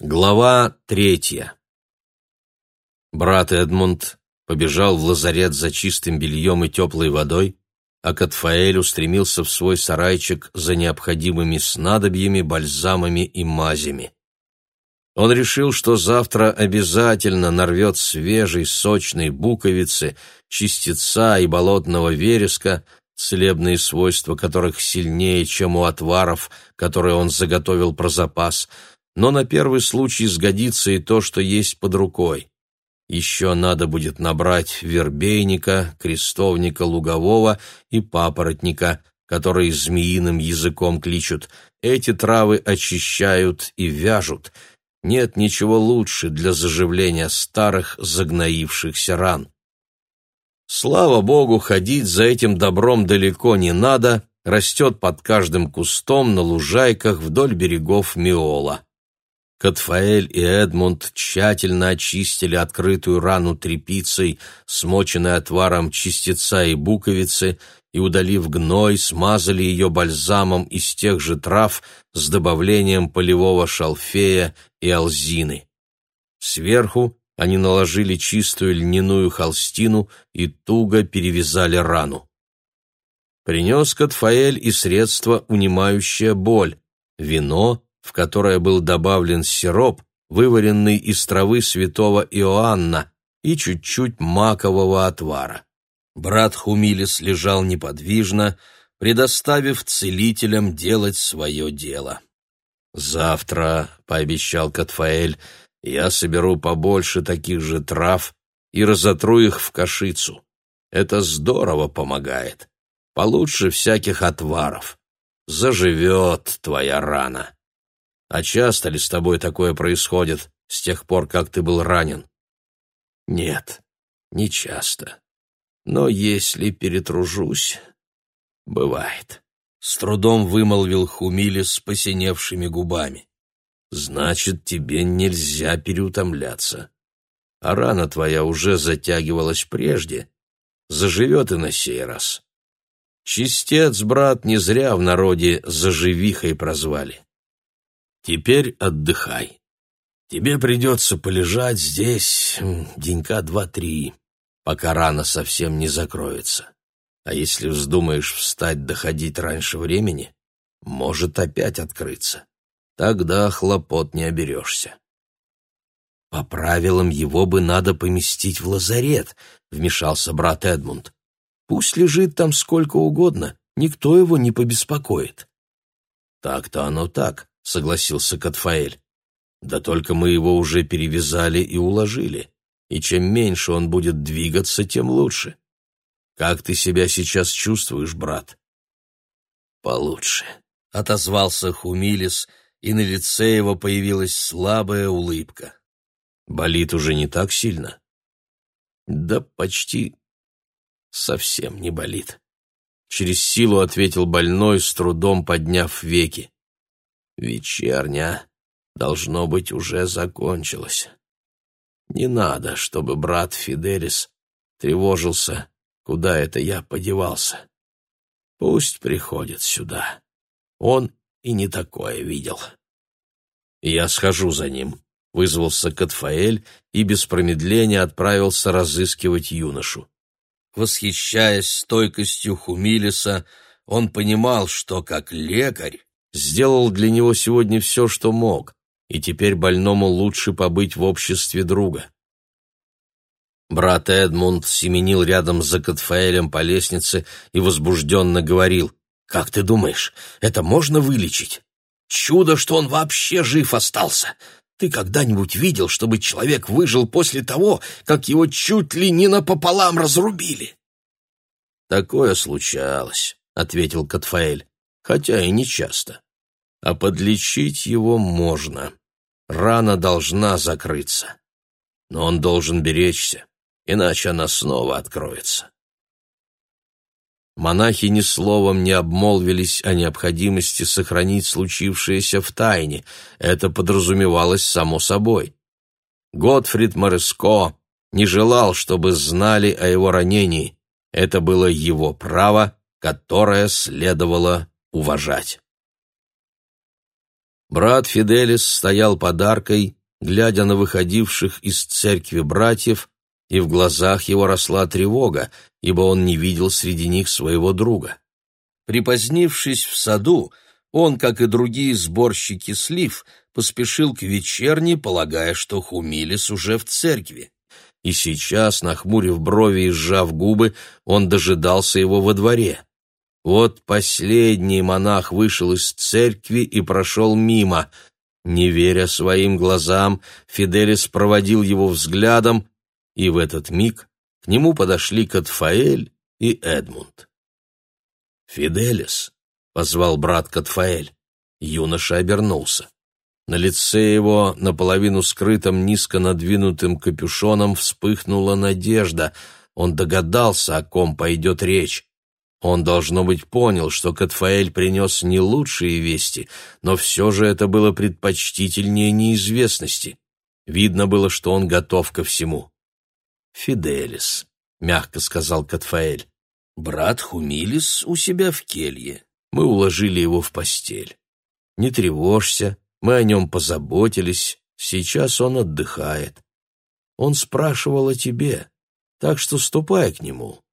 Глава третья. Брат Эдмунд побежал в лазарет за чистым бельем и теплой водой, а Катфаэль устремился в свой сарайчик за необходимыми снадобьями, бальзамами и мазями. Он решил, что завтра обязательно нарвет свежей сочной буковицы, чистеца и болотного вереска, целебные свойства которых сильнее, чем у отваров, которые он заготовил про запас — но на первый случай сгодится и то, что есть под рукой. Еще надо будет набрать вербейника, крестовника лугового и папоротника, которые змеиным языком кличут. Эти травы очищают и вяжут. Нет ничего лучше для заживления старых загноившихся ран. Слава богу, ходить за этим добром далеко не надо, растет под каждым кустом на лужайках вдоль берегов Миола. Катфаэль и Эдмунд тщательно очистили открытую рану тряпицей, смоченной отваром чистеца и буковицы, и, удалив гной, смазали ее бальзамом из тех же трав с добавлением полевого шалфея и алзины. Сверху они наложили чистую льняную холстину и туго перевязали рану. Принес Катфаэль и средство, унимающее боль, вино в которое был добавлен сироп, вываренный из травы святого Иоанна, и чуть-чуть макового отвара. Брат Хумилис лежал неподвижно, предоставив целителям делать свое дело. «Завтра», — пообещал Катфаэль, — «я соберу побольше таких же трав и разотру их в кашицу. Это здорово помогает. Получше всяких отваров. Заживет твоя рана». А часто ли с тобой такое происходит с тех пор, как ты был ранен? Нет, не часто. Но если перетружусь, бывает. С трудом вымолвил Хумили с посиневшими губами. Значит, тебе нельзя переутомляться. А рана твоя уже затягивалась прежде, заживет и на сей раз. Чистец, брат, не зря в народе заживихой прозвали. Теперь отдыхай. Тебе придется полежать здесь денька два-три, пока рана совсем не закроется. А если вздумаешь встать доходить раньше времени, может опять открыться. Тогда хлопот не оберешься. По правилам его бы надо поместить в лазарет, вмешался брат Эдмунд. Пусть лежит там сколько угодно, никто его не побеспокоит. Так-то оно так, — согласился Катфаэль. «Да только мы его уже перевязали и уложили, и чем меньше он будет двигаться, тем лучше. Как ты себя сейчас чувствуешь, брат?» «Получше», — отозвался Хумилис, и на лице его появилась слабая улыбка. «Болит уже не так сильно?» «Да почти совсем не болит», — через силу ответил больной, с трудом подняв веки. Вечерня, должно быть, уже закончилась. Не надо, чтобы брат Фиделис тревожился, куда это я подевался. Пусть приходит сюда. Он и не такое видел. Я схожу за ним, вызвался Катфаэль и без промедления отправился разыскивать юношу. Восхищаясь стойкостью Хумилиса, он понимал, что как лекарь сделал для него сегодня все, что мог, и теперь больному лучше побыть в обществе друга. Брат Эдмунд семенил рядом с Катфаэлем по лестнице и возбужденно говорил, «Как ты думаешь, это можно вылечить? Чудо, что он вообще жив остался! Ты когда-нибудь видел, чтобы человек выжил после того, как его чуть ли не напополам разрубили?» «Такое случалось», — ответил Катфаэль, «хотя и не часто а подлечить его можно. Рана должна закрыться. Но он должен беречься, иначе она снова откроется. Монахи ни словом не обмолвились о необходимости сохранить случившееся в тайне, это подразумевалось само собой. Готфрид Мореско не желал, чтобы знали о его ранении, это было его право, которое следовало уважать. Брат Фиделис стоял под аркой, глядя на выходивших из церкви братьев, и в глазах его росла тревога, ибо он не видел среди них своего друга. Припозднившись в саду, он, как и другие сборщики слив, поспешил к вечерне, полагая, что Хумилис уже в церкви. И сейчас, нахмурив брови и сжав губы, он дожидался его во дворе. Вот последний монах вышел из церкви и прошел мимо. Не веря своим глазам, Фиделис проводил его взглядом, и в этот миг к нему подошли Катфаэль и Эдмунд. «Фиделис», — позвал брат Катфаэль. Юноша обернулся. На лице его, наполовину скрытым низко надвинутым капюшоном, вспыхнула надежда. Он догадался, о ком пойдет речь. Он, должно быть, понял, что Катфаэль принес не лучшие вести, но все же это было предпочтительнее неизвестности. Видно было, что он готов ко всему. «Фиделис», — мягко сказал Катфаэль, — «брат Хумилис у себя в келье. Мы уложили его в постель. Не тревожься, мы о нем позаботились, сейчас он отдыхает. Он спрашивал о тебе, так что ступай к нему».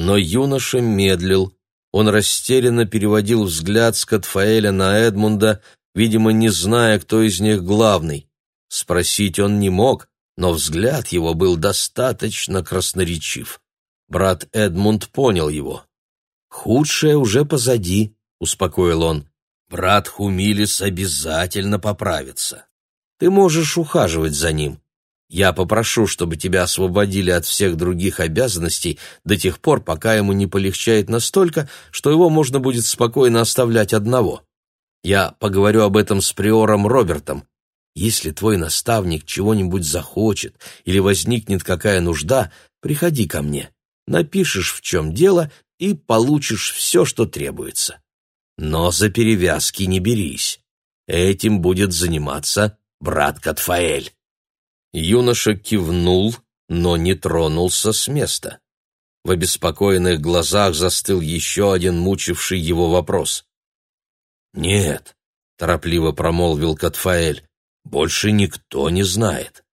Но юноша медлил, он растерянно переводил взгляд с Катфаэля на Эдмунда, видимо, не зная, кто из них главный. Спросить он не мог, но взгляд его был достаточно красноречив. Брат Эдмунд понял его. «Худшее уже позади», — успокоил он. «Брат Хумилис обязательно поправится. Ты можешь ухаживать за ним. Я попрошу, чтобы тебя освободили от всех других обязанностей до тех пор, пока ему не полегчает настолько, что его можно будет спокойно оставлять одного. Я поговорю об этом с приором Робертом, если твой наставник чего-нибудь захочет или возникнет какая нужда, приходи ко мне. Напишешь, в чем дело, и получишь все, что требуется. Но за перевязки не берись. Этим будет заниматься брат Катфаэль. Юноша кивнул, но не тронулся с места. В обеспокоенных глазах застыл еще один мучивший его вопрос. «Нет», — торопливо промолвил Катфаэль, больше никто не знает,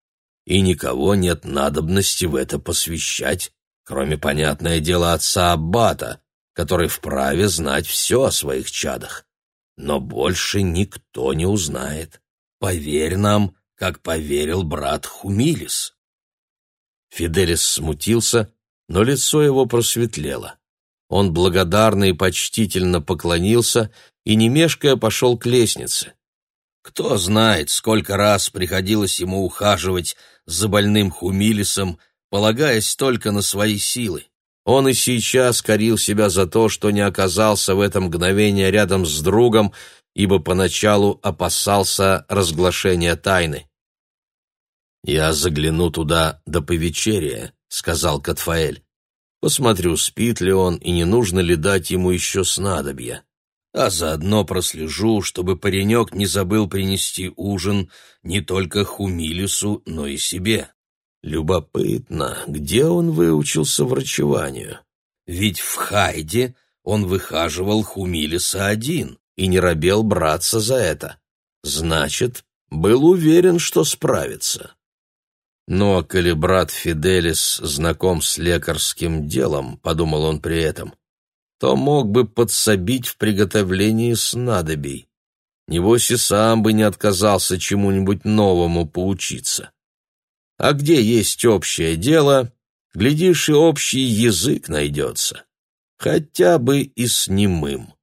и никого нет надобности в это посвящать, кроме, понятное дело, отца Аббата, который вправе знать все о своих чадах. Но больше никто не узнает. Поверь нам, как поверил брат Хумилис. Фиделис смутился, но лицо его просветлело. Он благодарно и почтительно поклонился и, не мешкая, пошел к лестнице. Кто знает, сколько раз приходилось ему ухаживать за больным Хумилисом, полагаясь только на свои силы. Он и сейчас корил себя за то, что не оказался в это мгновение рядом с другом, ибо поначалу опасался разглашения тайны. «Я загляну туда до повечерия», — сказал Катфаэль. «Посмотрю, спит ли он и не нужно ли дать ему еще снадобья а заодно прослежу, чтобы паренек не забыл принести ужин не только Хумилису, но и себе. Любопытно, где он выучился врачеванию? Ведь в Хайде он выхаживал Хумилиса один и не робел браться за это. Значит, был уверен, что справится. Но коли брат Фиделис знаком с лекарским делом, подумал он при этом, то мог бы подсобить в приготовлении снадобий. Небось и сам бы не отказался чему-нибудь новому поучиться. А где есть общее дело, глядишь, и общий язык найдется. Хотя бы и с немым.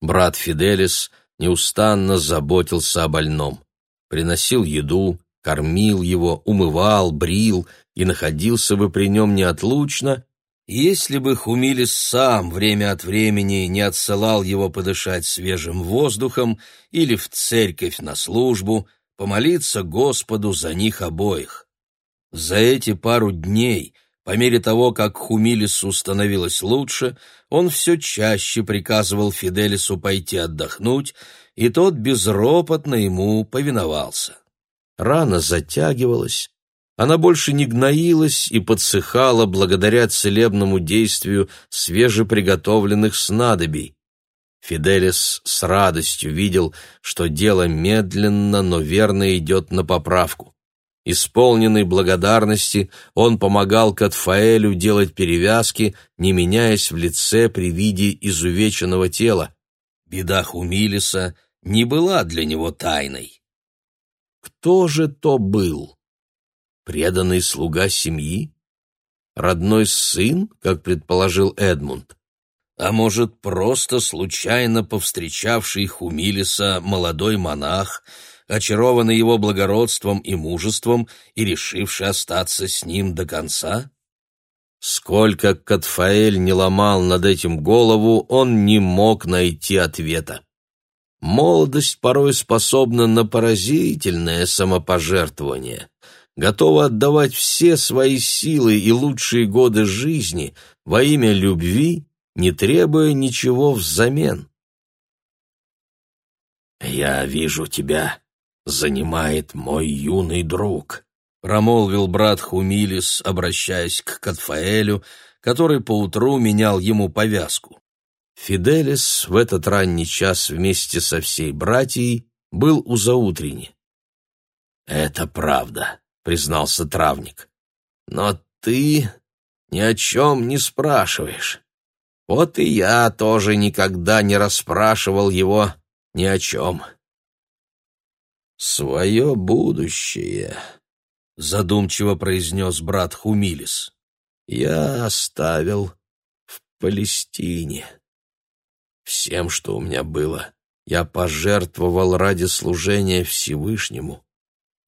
Брат Фиделис неустанно заботился о больном. Приносил еду, кормил его, умывал, брил и находился бы при нем неотлучно, если бы Хумилис сам время от времени не отсылал его подышать свежим воздухом или в церковь на службу, помолиться Господу за них обоих. За эти пару дней, по мере того, как Хумилису становилось лучше, он все чаще приказывал Фиделису пойти отдохнуть, и тот безропотно ему повиновался. Рана затягивалась, она больше не гноилась и подсыхала благодаря целебному действию свежеприготовленных снадобий. Фиделис с радостью видел, что дело медленно, но верно идет на поправку. Исполненный благодарности, он помогал Катфаэлю делать перевязки, не меняясь в лице при виде изувеченного тела. Беда Хумилиса не была для него тайной. Кто же то был? Преданный слуга семьи? Родной сын, как предположил Эдмунд? А может, просто случайно повстречавший Хумилиса молодой монах — очарованный его благородством и мужеством и решивший остаться с ним до конца? Сколько Катфаэль не ломал над этим голову, он не мог найти ответа. Молодость порой способна на поразительное самопожертвование, готова отдавать все свои силы и лучшие годы жизни во имя любви, не требуя ничего взамен. «Я вижу тебя занимает мой юный друг», — промолвил брат Хумилис, обращаясь к Катфаэлю, который поутру менял ему повязку. Фиделис в этот ранний час вместе со всей братьей был у заутрени. «Это правда», — признался травник. «Но ты ни о чем не спрашиваешь. Вот и я тоже никогда не расспрашивал его ни о чем». «Свое будущее», — задумчиво произнес брат Хумилис, — «я оставил в Палестине. Всем, что у меня было, я пожертвовал ради служения Всевышнему,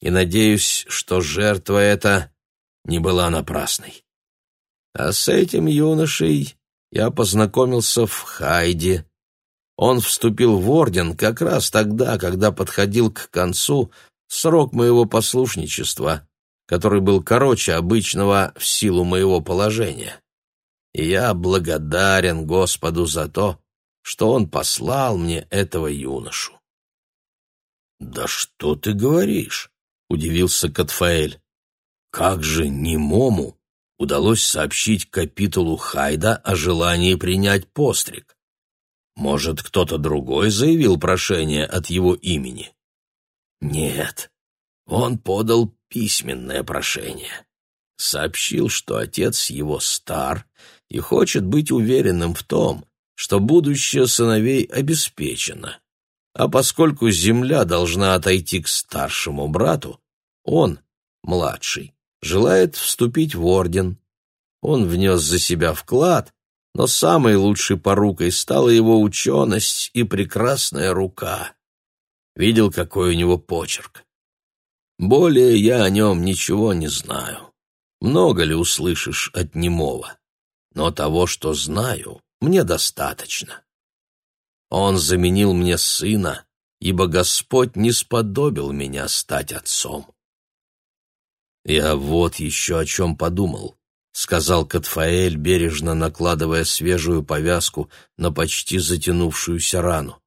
и надеюсь, что жертва эта не была напрасной. А с этим юношей я познакомился в Хайде, он вступил в орден как раз тогда, когда подходил к концу срок моего послушничества, который был короче обычного в силу моего положения. И я благодарен Господу за то, что Он послал мне этого юношу. «Да что ты говоришь?» — удивился Катфаэль. «Как же немому удалось сообщить капитулу Хайда о желании принять постриг?» Может, кто-то другой заявил прошение от его имени? Нет, он подал письменное прошение. Сообщил, что отец его стар и хочет быть уверенным в том, что будущее сыновей обеспечено. А поскольку земля должна отойти к старшему брату, он, младший, желает вступить в орден. Он внес за себя вклад но самой лучшей порукой стала его ученость и прекрасная рука. Видел, какой у него почерк. Более я о нем ничего не знаю. Много ли услышишь от немого? Но того, что знаю, мне достаточно. Он заменил мне сына, ибо Господь не сподобил меня стать отцом. Я вот еще о чем подумал. — сказал Катфаэль, бережно накладывая свежую повязку на почти затянувшуюся рану.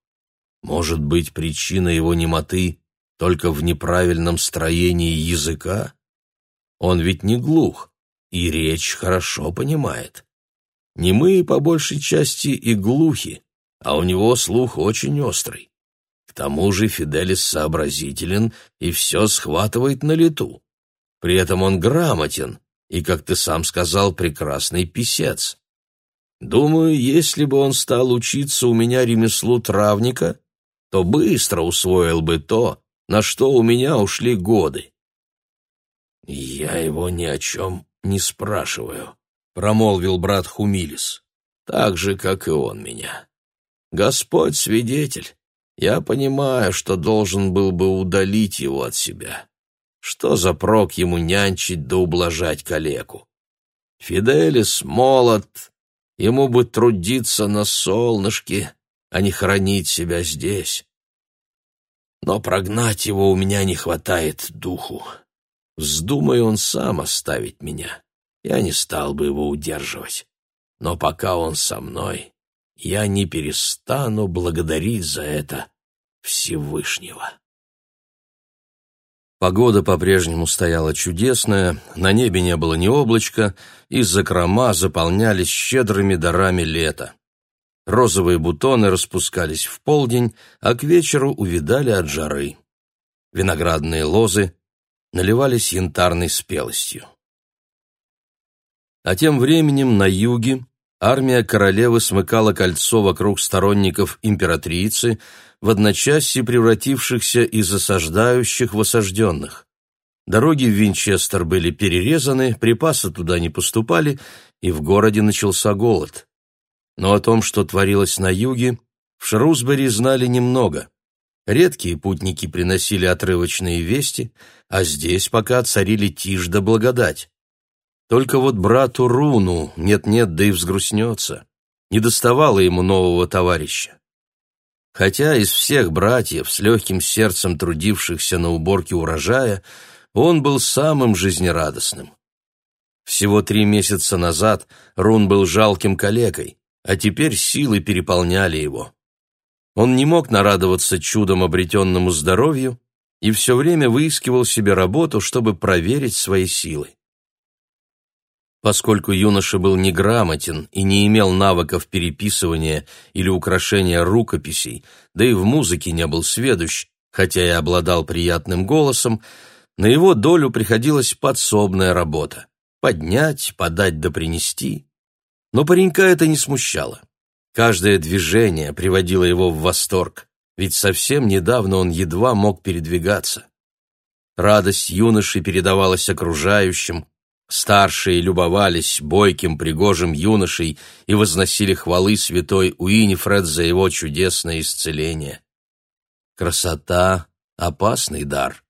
«Может быть, причина его немоты только в неправильном строении языка? Он ведь не глух, и речь хорошо понимает. Немые, по большей части, и глухи, а у него слух очень острый. К тому же Фиделис сообразителен и все схватывает на лету. При этом он грамотен, и, как ты сам сказал, прекрасный писец. Думаю, если бы он стал учиться у меня ремеслу травника, то быстро усвоил бы то, на что у меня ушли годы. «Я его ни о чем не спрашиваю», — промолвил брат Хумилис, — «так же, как и он меня. Господь свидетель, я понимаю, что должен был бы удалить его от себя. Что за прок ему нянчить да ублажать калеку? Фиделис молод, ему бы трудиться на солнышке, а не хранить себя здесь. Но прогнать его у меня не хватает духу. Вздумай он сам оставить меня, я не стал бы его удерживать. Но пока он со мной, я не перестану благодарить за это Всевышнего. Погода по-прежнему стояла чудесная, на небе не было ни облачка, и закрома заполнялись щедрыми дарами лета. Розовые бутоны распускались в полдень, а к вечеру увидали от жары. Виноградные лозы наливались янтарной спелостью. А тем временем на юге армия королевы смыкала кольцо вокруг сторонников императрицы, в одночасье превратившихся из осаждающих в осажденных. Дороги в Винчестер были перерезаны, припасы туда не поступали, и в городе начался голод. Но о том, что творилось на юге, в Шрусбери знали немного. Редкие путники приносили отрывочные вести, а здесь пока царили тишь да благодать. Только вот брату Руну нет-нет, да и взгрустнется. Не доставало ему нового товарища. Хотя из всех братьев, с легким сердцем трудившихся на уборке урожая, он был самым жизнерадостным. Всего три месяца назад Рун был жалким калекой, а теперь силы переполняли его. Он не мог нарадоваться чудом обретенному здоровью и все время выискивал себе работу, чтобы проверить свои силы. Поскольку юноша был неграмотен и не имел навыков переписывания или украшения рукописей, да и в музыке не был сведущ, хотя и обладал приятным голосом, на его долю приходилась подсобная работа — поднять, подать да принести. Но паренька это не смущало. Каждое движение приводило его в восторг, ведь совсем недавно он едва мог передвигаться. Радость юноши передавалась окружающим, старшие любовались бойким пригожим юношей и возносили хвалы святой Уинифред за его чудесное исцеление. Красота — опасный дар.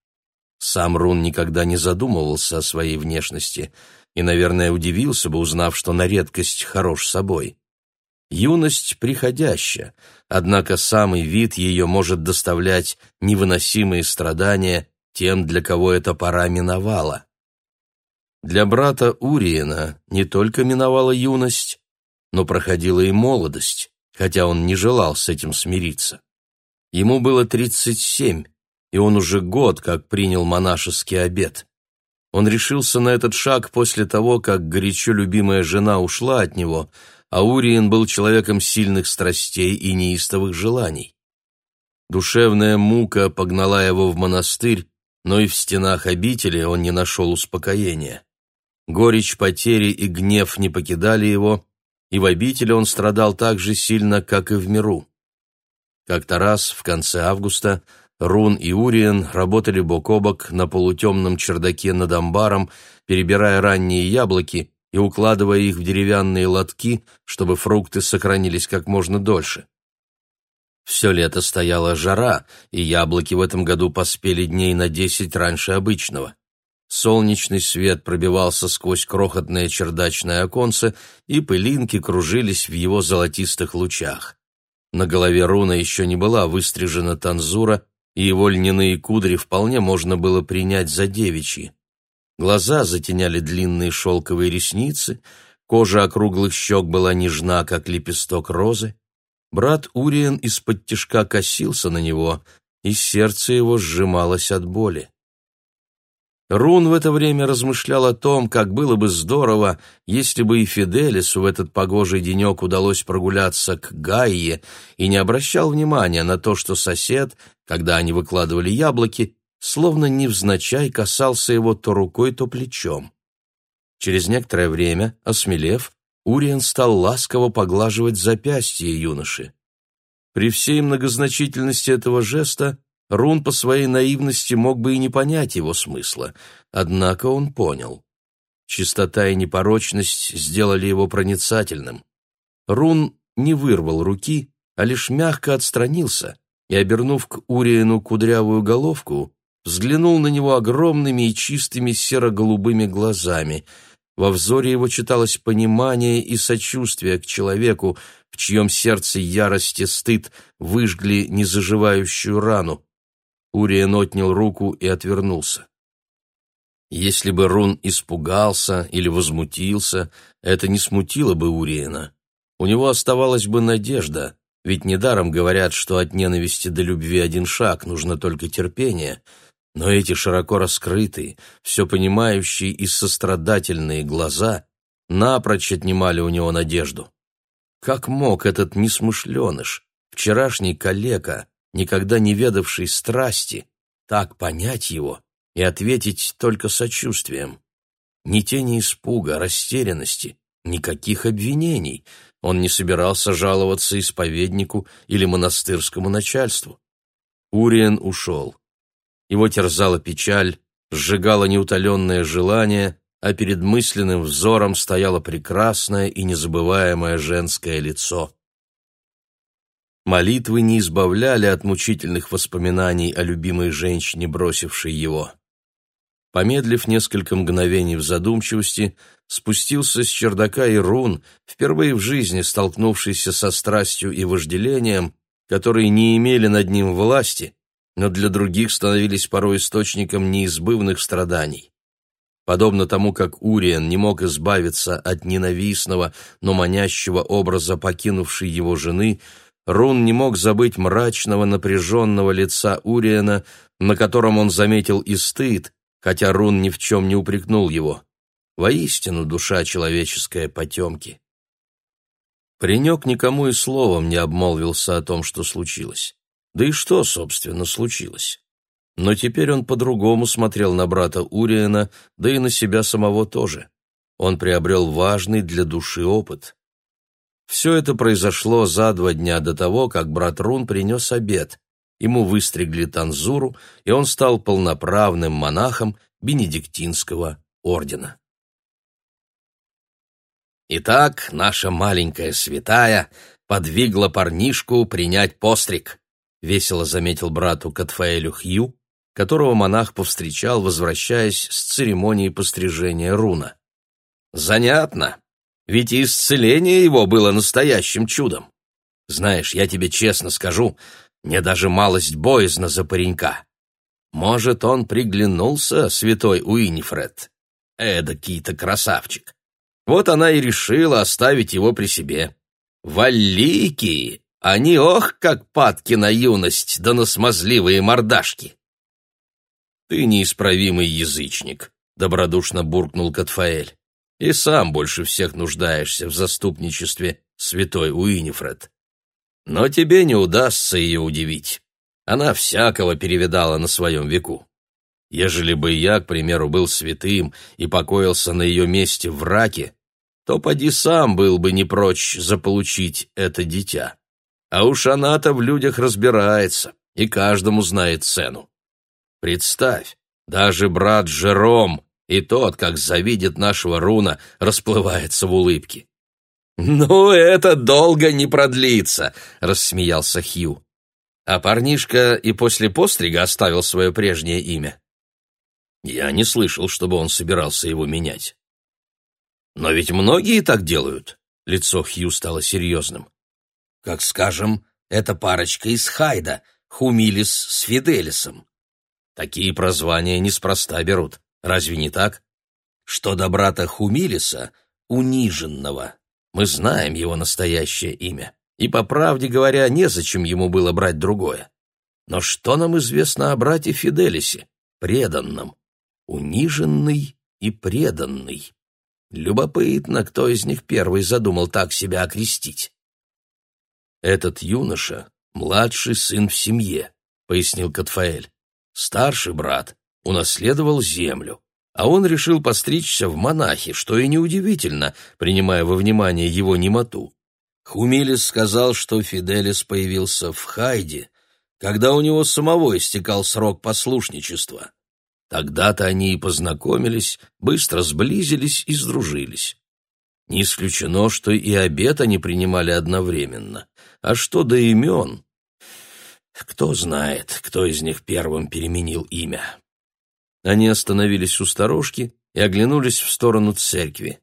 Сам Рун никогда не задумывался о своей внешности и, наверное, удивился бы, узнав, что на редкость хорош собой. Юность приходящая, однако самый вид ее может доставлять невыносимые страдания тем, для кого эта пора миновала. Для брата Уриена не только миновала юность, но проходила и молодость, хотя он не желал с этим смириться. Ему было тридцать семь, и он уже год как принял монашеский обет. Он решился на этот шаг после того, как горячо любимая жена ушла от него, а Уриен был человеком сильных страстей и неистовых желаний. Душевная мука погнала его в монастырь, но и в стенах обители он не нашел успокоения. Горечь потери и гнев не покидали его, и в обители он страдал так же сильно, как и в миру. Как-то раз, в конце августа, Рун и Уриен работали бок о бок на полутемном чердаке над амбаром, перебирая ранние яблоки и укладывая их в деревянные лотки, чтобы фрукты сохранились как можно дольше. Все лето стояла жара, и яблоки в этом году поспели дней на десять раньше обычного. Солнечный свет пробивался сквозь крохотное чердачное оконце, и пылинки кружились в его золотистых лучах. На голове Руна еще не была выстрижена танзура, и его льняные кудри вполне можно было принять за девичьи. Глаза затеняли длинные шелковые ресницы, кожа округлых щек была нежна, как лепесток розы. Брат Уриен из-под тишка косился на него, и сердце его сжималось от боли. Рун в это время размышлял о том, как было бы здорово, если бы и Фиделису в этот погожий денек удалось прогуляться к Гайе и не обращал внимания на то, что сосед, когда они выкладывали яблоки, словно невзначай касался его то рукой, то плечом. Через некоторое время, осмелев, Уриен стал ласково поглаживать запястье юноши. При всей многозначительности этого жеста Рун по своей наивности мог бы и не понять его смысла, однако он понял. Чистота и непорочность сделали его проницательным. Рун не вырвал руки, а лишь мягко отстранился и, обернув к Уриену кудрявую головку, взглянул на него огромными и чистыми серо-голубыми глазами. Во взоре его читалось понимание и сочувствие к человеку, в чьем сердце ярость и стыд выжгли незаживающую рану. Уриен отнял руку и отвернулся. Если бы Рун испугался или возмутился, это не смутило бы Уриена. У него оставалась бы надежда, ведь недаром говорят, что от ненависти до любви один шаг, нужно только терпение. Но эти широко раскрытые, все понимающие и сострадательные глаза напрочь отнимали у него надежду. Как мог этот несмышленыш, вчерашний калека, никогда не ведавший страсти, так понять его и ответить только сочувствием? Ни тени испуга, растерянности, никаких обвинений. Он не собирался жаловаться исповеднику или монастырскому начальству. Уриен ушел. Его терзала печаль, сжигало неутоленное желание, а перед мысленным взором стояло прекрасное и незабываемое женское лицо. Молитвы не избавляли от мучительных воспоминаний о любимой женщине, бросившей его. Помедлив несколько мгновений в задумчивости, спустился с чердака Ирун, впервые в жизни столкнувшийся со страстью и вожделением, которые не имели над ним власти, но для других становились порой источником неизбывных страданий. Подобно тому, как Уриен не мог избавиться от ненавистного, но манящего образа покинувшей его жены, Рун не мог забыть мрачного, напряженного лица Уриена, на котором он заметил и стыд, хотя Рун ни в чем не упрекнул его. Воистину душа человеческая потемки. Паренек никому и словом не обмолвился о том, что случилось. Да и что, собственно, случилось? Но теперь он по-другому смотрел на брата Уриена, да и на себя самого тоже. Он приобрел важный для души опыт. Все это произошло за два дня до того, как брат Рун принес обед. Ему выстригли танзуру, и он стал полноправным монахом Бенедиктинского ордена. Итак, наша маленькая святая подвигла парнишку принять постриг, весело заметил брату Катфаэлю Хью, которого монах повстречал, возвращаясь с церемонии пострижения руна. Занятно, ведь и исцеление его было настоящим чудом. Знаешь, я тебе честно скажу, мне даже малость боязно за паренька. Может, он приглянулся, святой Уинифред? Эдакий-то красавчик. Вот она и решила оставить его при себе. Валлики, они ох, как падки на юность, да на смазливые мордашки. Ты неисправимый язычник, добродушно буркнул Катфаэль. И сам больше всех нуждаешься в заступничестве святой Уинифред. Но тебе не удастся ее удивить. Она всякого перевидала на своем веку. Ежели бы я, к примеру, был святым и покоился на ее месте в раке, то поди сам был бы не прочь заполучить это дитя. А уж она-то в людях разбирается и каждому знает цену. Представь, даже брат Жером, и тот, как завидит нашего руна, расплывается в улыбке. «Ну, это долго не продлится», — рассмеялся Хью. А парнишка и после пострига оставил свое прежнее имя. Я не слышал, чтобы он собирался его менять. Но ведь многие так делают. Лицо Хью стало серьезным. Как, скажем, эта парочка из Хайда, Хумилис с Фиделисом. Такие прозвания неспроста берут. Разве не так? Что до брата Хумилиса, униженного, мы знаем его настоящее имя. И, по правде говоря, незачем ему было брать другое. Но что нам известно о брате Фиделисе, преданном? униженный и преданный. Любопытно, кто из них первый задумал так себя окрестить. «Этот юноша — младший сын в семье», — пояснил Катфаэль. «Старший брат унаследовал землю, а он решил постричься в монахи, что и неудивительно, принимая во внимание его немоту. Хумилис сказал, что Фиделис появился в Хайде, когда у него самого истекал срок послушничества. Тогда-то они и познакомились, быстро сблизились и сдружились. Не исключено, что и обед они принимали одновременно. А что до имен? Кто знает, кто из них первым переменил имя. Они остановились у сторожки и оглянулись в сторону церкви.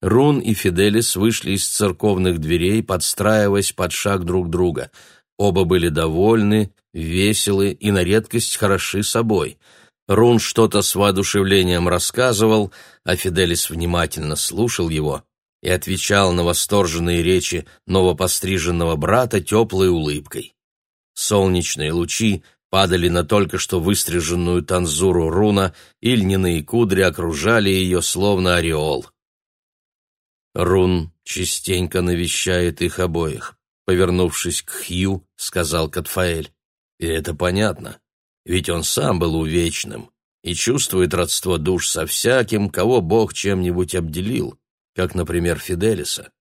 Рун и Фиделис вышли из церковных дверей, подстраиваясь под шаг друг друга. Оба были довольны, веселы и на редкость хороши собой — Рун что-то с воодушевлением рассказывал, а Фиделис внимательно слушал его и отвечал на восторженные речи новопостриженного брата теплой улыбкой. Солнечные лучи падали на только что выстриженную танзуру руна, и льняные кудри окружали ее, словно ореол. Рун частенько навещает их обоих», — повернувшись к Хью, сказал Катфаэль. «И это понятно, ведь он сам был увечным и чувствует родство душ со всяким, кого Бог чем-нибудь обделил, как, например, Фиделиса.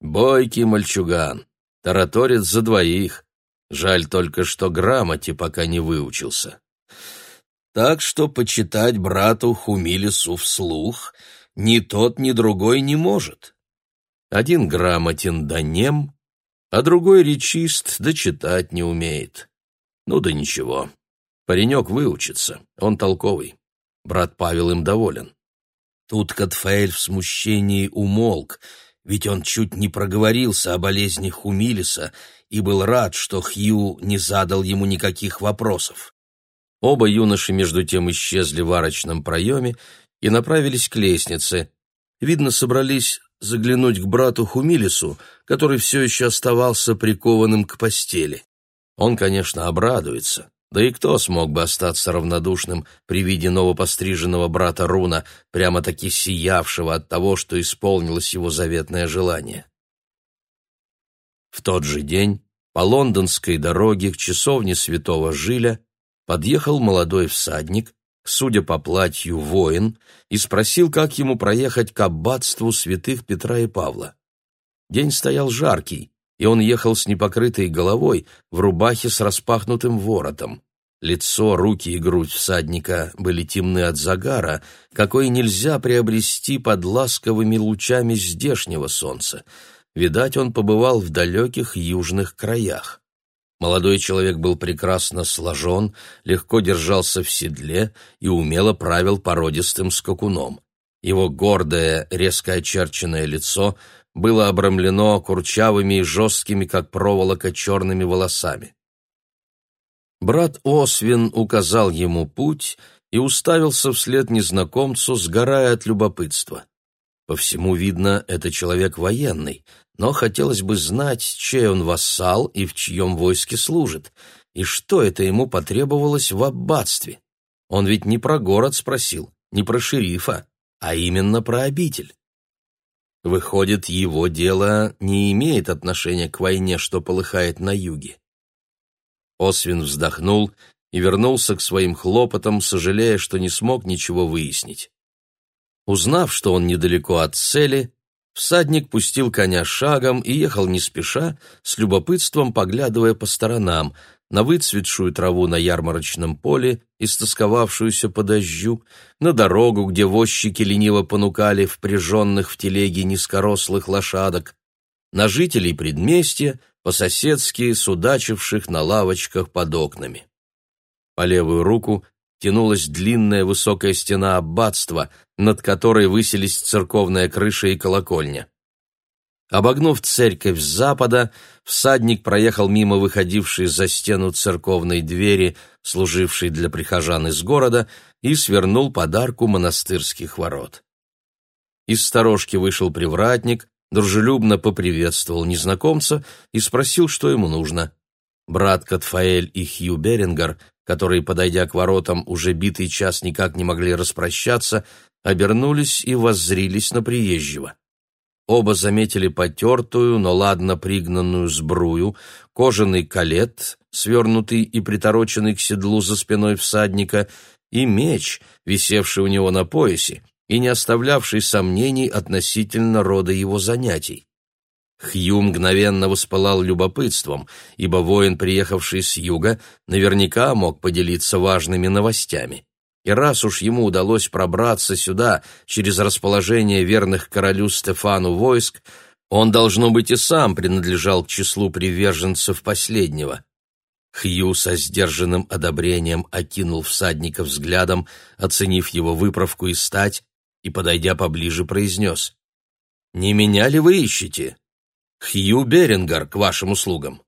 Бойкий мальчуган, тараторит за двоих. Жаль только, что грамоте пока не выучился. Так что почитать брату Хумилису вслух ни тот, ни другой не может. Один грамотен да нем, а другой речист да читать не умеет. Ну да ничего, паренек выучится, он толковый. Брат Павел им доволен. Тут Катфаэль в смущении умолк, ведь он чуть не проговорился о болезни Хумилиса и был рад, что Хью не задал ему никаких вопросов. Оба юноши между тем исчезли в арочном проеме и направились к лестнице. Видно, собрались заглянуть к брату Хумилису, который все еще оставался прикованным к постели. Он, конечно, обрадуется, да и кто смог бы остаться равнодушным при виде новопостриженного брата Руна, прямо-таки сиявшего от того, что исполнилось его заветное желание? В тот же день по лондонской дороге к часовне святого Жиля подъехал молодой всадник, судя по платью воин, и спросил, как ему проехать к аббатству святых Петра и Павла. День стоял жаркий, и он ехал с непокрытой головой в рубахе с распахнутым воротом. Лицо, руки и грудь всадника были темны от загара, какой нельзя приобрести под ласковыми лучами здешнего солнца. Видать, он побывал в далеких южных краях. Молодой человек был прекрасно сложен, легко держался в седле и умело правил породистым скакуном. Его гордое, резко очерченное лицо было обрамлено курчавыми и жесткими, как проволока, черными волосами. Брат Освин указал ему путь и уставился вслед незнакомцу, сгорая от любопытства. По всему видно, это человек военный, но хотелось бы знать, чей он вассал и в чьем войске служит, и что это ему потребовалось в аббатстве. Он ведь не про город спросил, не про шерифа, а именно про обитель. Выходит, его дело не имеет отношения к войне, что полыхает на юге. Освин вздохнул и вернулся к своим хлопотам, сожалея, что не смог ничего выяснить. Узнав, что он недалеко от цели, всадник пустил коня шагом и ехал не спеша, с любопытством поглядывая по сторонам, на выцветшую траву на ярмарочном поле, истосковавшуюся по дождю, на дорогу, где возчики лениво понукали впряженных в телеге низкорослых лошадок, на жителей предместья, по-соседски судачивших на лавочках под окнами. По левую руку тянулась длинная высокая стена аббатства, над которой высились церковная крыша и колокольня. Обогнув церковь с запада, всадник проехал мимо выходившей за стену церковной двери, служившей для прихожан из города, и свернул подарку монастырских ворот. Из сторожки вышел привратник, дружелюбно поприветствовал незнакомца и спросил, что ему нужно. Брат Катфаэль и Хью Берингер, которые, подойдя к воротам, уже битый час никак не могли распрощаться, обернулись и воззрились на приезжего. Оба заметили потертую, но ладно пригнанную сбрую, кожаный калет, свернутый и притороченный к седлу за спиной всадника, и меч, висевший у него на поясе и не оставлявший сомнений относительно рода его занятий. Хью мгновенно воспылал любопытством, ибо воин, приехавший с юга, наверняка мог поделиться важными новостями. И раз уж ему удалось пробраться сюда через расположение верных королю Стефану войск, он, должно быть, и сам принадлежал к числу приверженцев последнего. Хью со сдержанным одобрением окинул всадника взглядом, оценив его выправку и стать, и, подойдя поближе, произнес. «Не меня ли вы ищете? Хью Берингар к вашим услугам».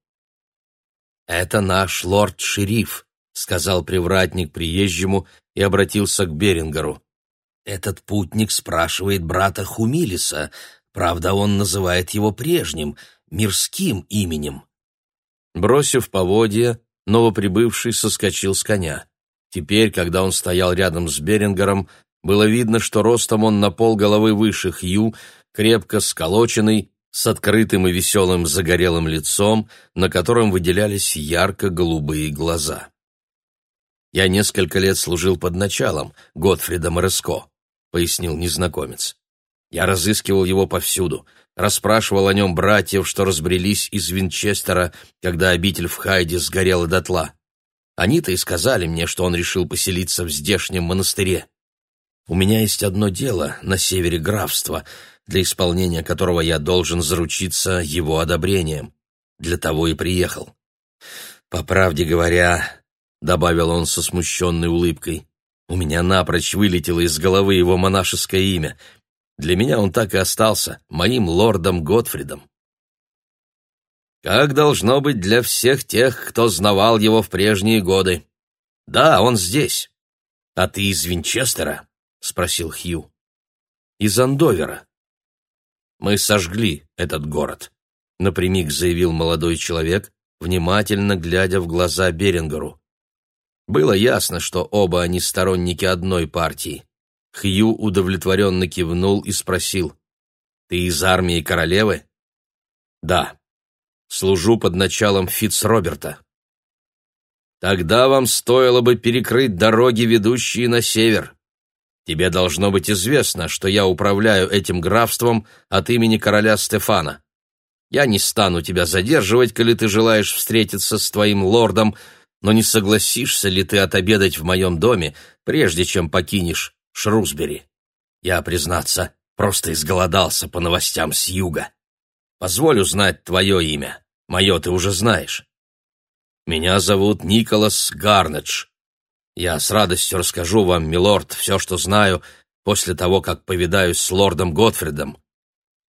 «Это наш лорд-шериф», — сказал привратник приезжему и обратился к Берингеру. «Этот путник спрашивает брата Хумилиса, правда, он называет его прежним, мирским именем». Бросив поводья, новоприбывший соскочил с коня. Теперь, когда он стоял рядом с Берингером, было видно, что ростом он на пол головы выше Хью, крепко сколоченный, с открытым и веселым загорелым лицом, на котором выделялись ярко-голубые глаза. «Я несколько лет служил под началом Готфрида Мореско», — пояснил незнакомец. «Я разыскивал его повсюду, расспрашивал о нем братьев, что разбрелись из Винчестера, когда обитель в Хайде сгорела дотла. Они-то и сказали мне, что он решил поселиться в здешнем монастыре. У меня есть одно дело на севере графства, для исполнения которого я должен заручиться его одобрением. Для того и приехал. По правде говоря, — добавил он со смущенной улыбкой, — у меня напрочь вылетело из головы его монашеское имя. Для меня он так и остался моим лордом Готфридом. Как должно быть для всех тех, кто знавал его в прежние годы. Да, он здесь. А ты из Винчестера? спросил Хью. Из Андовера. Мы сожгли этот город, напрямик заявил молодой человек, внимательно глядя в глаза Берингеру. Было ясно, что оба они сторонники одной партии. Хью удовлетворенно кивнул и спросил: "Ты из армии королевы?" "Да", Служу под началом Фицроберта. Тогда вам стоило бы перекрыть дороги, ведущие на север. Тебе должно быть известно, что я управляю этим графством от имени короля Стефана. Я не стану тебя задерживать, коли ты желаешь встретиться с твоим лордом, но не согласишься ли ты отобедать в моем доме, прежде чем покинешь Шрусбери? Я, признаться, просто изголодался по новостям с юга. Позволь узнать твое имя. Мое ты уже знаешь. Меня зовут Николас Гарнедж. Я с радостью расскажу вам, милорд, все, что знаю, после того, как повидаюсь с лордом Готфридом.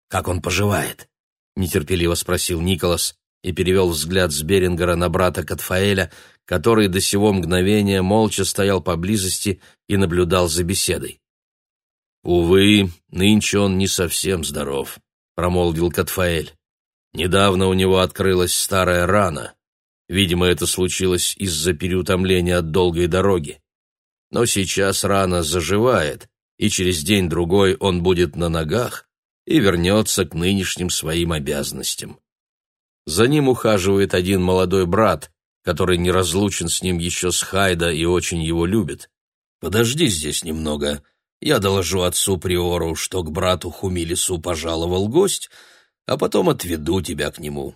Как он поживает? нетерпеливо спросил Николас и перевел взгляд с Берингера на брата Катфаэля, который до сего мгновения молча стоял поблизости и наблюдал за беседой. «Увы, нынче он не совсем здоров», — промолвил Катфаэль. «Недавно у него открылась старая рана. Видимо, это случилось из-за переутомления от долгой дороги. Но сейчас рана заживает, и через день-другой он будет на ногах и вернется к нынешним своим обязанностям. За ним ухаживает один молодой брат, который не разлучен с ним еще с Хайда и очень его любит. Подожди здесь немного, я доложу отцу Приору, что к брату Хумилису пожаловал гость, а потом отведу тебя к нему».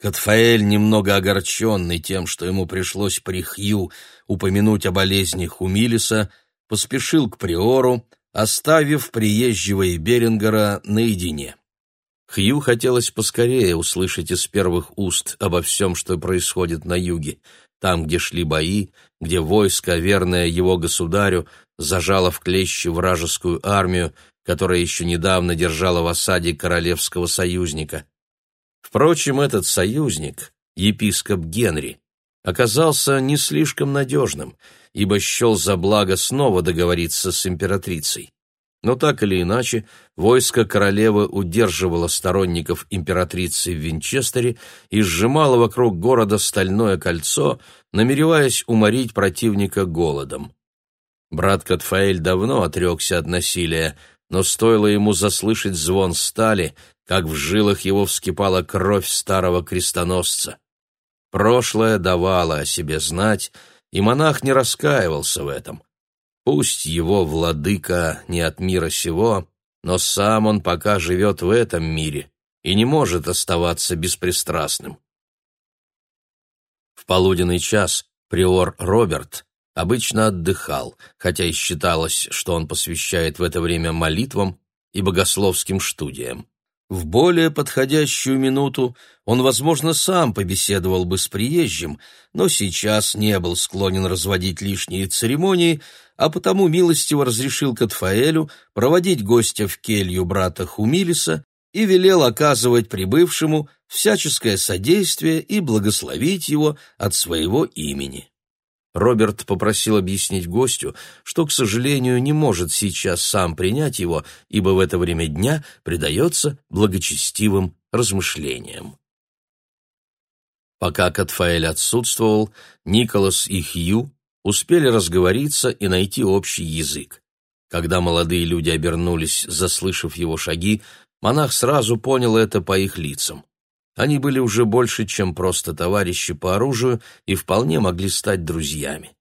Катфаэль, немного огорченный тем, что ему пришлось при Хью упомянуть о болезни Хумилиса, поспешил к Приору, оставив приезжего и Берингера наедине. Хью хотелось поскорее услышать из первых уст обо всем, что происходит на юге, там, где шли бои, где войско, верное его государю, зажало в клещи вражескую армию, которая еще недавно держала в осаде королевского союзника. Впрочем, этот союзник, епископ Генри, оказался не слишком надежным, ибо счел за благо снова договориться с императрицей. Но так или иначе, войско королевы удерживало сторонников императрицы в Винчестере и сжимало вокруг города стальное кольцо, намереваясь уморить противника голодом. Брат Катфаэль давно отрекся от насилия, но стоило ему заслышать звон стали, как в жилах его вскипала кровь старого крестоносца. Прошлое давало о себе знать, и монах не раскаивался в этом. Пусть его владыка не от мира сего, но сам он пока живет в этом мире и не может оставаться беспристрастным. В полуденный час приор Роберт обычно отдыхал, хотя и считалось, что он посвящает в это время молитвам и богословским студиям. В более подходящую минуту он, возможно, сам побеседовал бы с приезжим, но сейчас не был склонен разводить лишние церемонии, а потому милостиво разрешил Катфаэлю проводить гостя в келью брата Хумилиса и велел оказывать прибывшему всяческое содействие и благословить его от своего имени. Роберт попросил объяснить гостю, что, к сожалению, не может сейчас сам принять его, ибо в это время дня предается благочестивым размышлениям. Пока Катфаэль отсутствовал, Николас и Хью успели разговориться и найти общий язык. Когда молодые люди обернулись, заслышав его шаги, монах сразу понял это по их лицам. Они были уже больше, чем просто товарищи по оружию и вполне могли стать друзьями.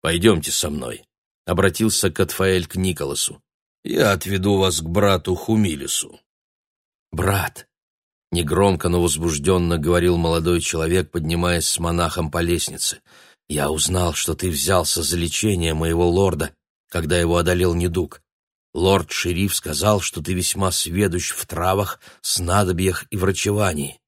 «Пойдемте со мной», — обратился Катфаэль к Николасу. «Я отведу вас к брату Хумилису». «Брат», — негромко, но возбужденно говорил молодой человек, поднимаясь с монахом по лестнице, — «я узнал, что ты взялся за лечение моего лорда, когда его одолел недуг. Лорд-шериф сказал, что ты весьма сведущ в травах, снадобьях и врачевании.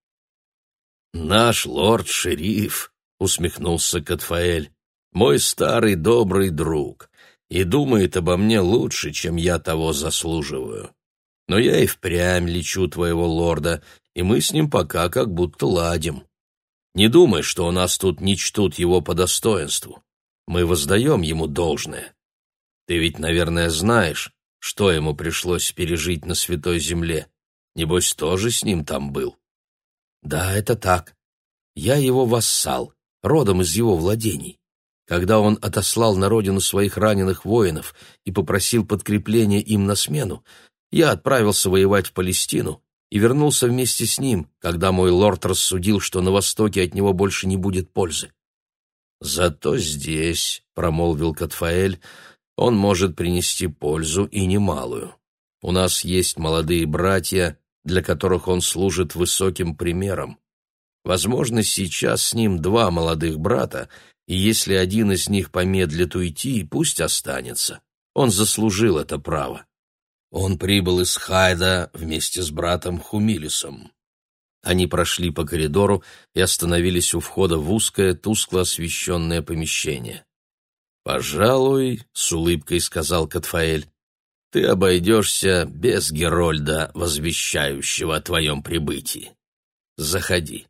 «Наш лорд-шериф», — усмехнулся Катфаэль, — «мой старый добрый друг, и думает обо мне лучше, чем я того заслуживаю. Но я и впрямь лечу твоего лорда, и мы с ним пока как будто ладим. Не думай, что у нас тут не чтут его по достоинству. Мы воздаем ему должное. Ты ведь, наверное, знаешь, что ему пришлось пережить на Святой Земле? Небось, тоже с ним там был. Да, это так. Я его вассал, родом из его владений. Когда он отослал на родину своих раненых воинов и попросил подкрепления им на смену, я отправился воевать в Палестину и вернулся вместе с ним, когда мой лорд рассудил, что на востоке от него больше не будет пользы. «Зато здесь», — промолвил Катфаэль, он может принести пользу и немалую. У нас есть молодые братья, для которых он служит высоким примером. Возможно, сейчас с ним два молодых брата, и если один из них помедлит уйти, пусть останется. Он заслужил это право. Он прибыл из Хайда вместе с братом Хумилисом. Они прошли по коридору и остановились у входа в узкое, тускло освещенное помещение. «Пожалуй», — с улыбкой сказал Катфаэль, — «ты обойдешься без Герольда, возвещающего о твоем прибытии. Заходи».